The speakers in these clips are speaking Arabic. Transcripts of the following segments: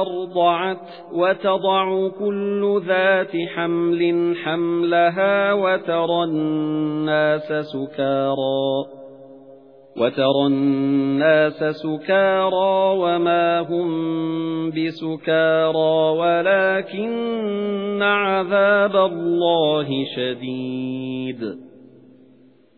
أَرْضَعَتْ وَتَضَعُ كُلُّ ذَاتِ حَمْلٍ حَمْلَهَا وَتَرَى النَّاسَ سُكَارَى وَتَرَى النَّاسَ سُكَارَى وَمَا هُمْ بِسُكَارَى وَلَكِنَّ عَذَابَ اللَّهِ شَدِيدٌ.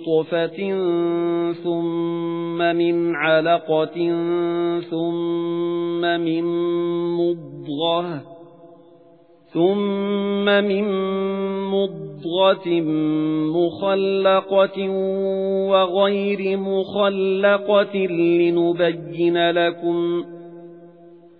نُّطْفَةٍ ثُمَّ مِنْ عَلَقَةٍ ثُمَّ مِن مُّضْغَةٍ ثُمَّ مِن مُّضْغَةٍ مُّخَلَّقَةٍ وَغَيْرِ مُخَلَّقَةٍ لِّنُبَيِّنَ لَكُمْ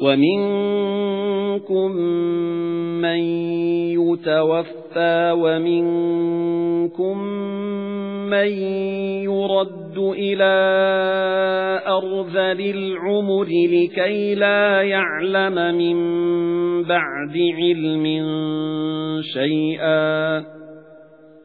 وَمِنكُم مَّن يُتَوَفَّى وَمِنكُم مَّن يُرَدُّ إِلَى أَرْذَلِ الْعُمُرِ لِكَي لَا يَعْلَمَ مِن بَعْدِ عِلْمٍ شَيْئًا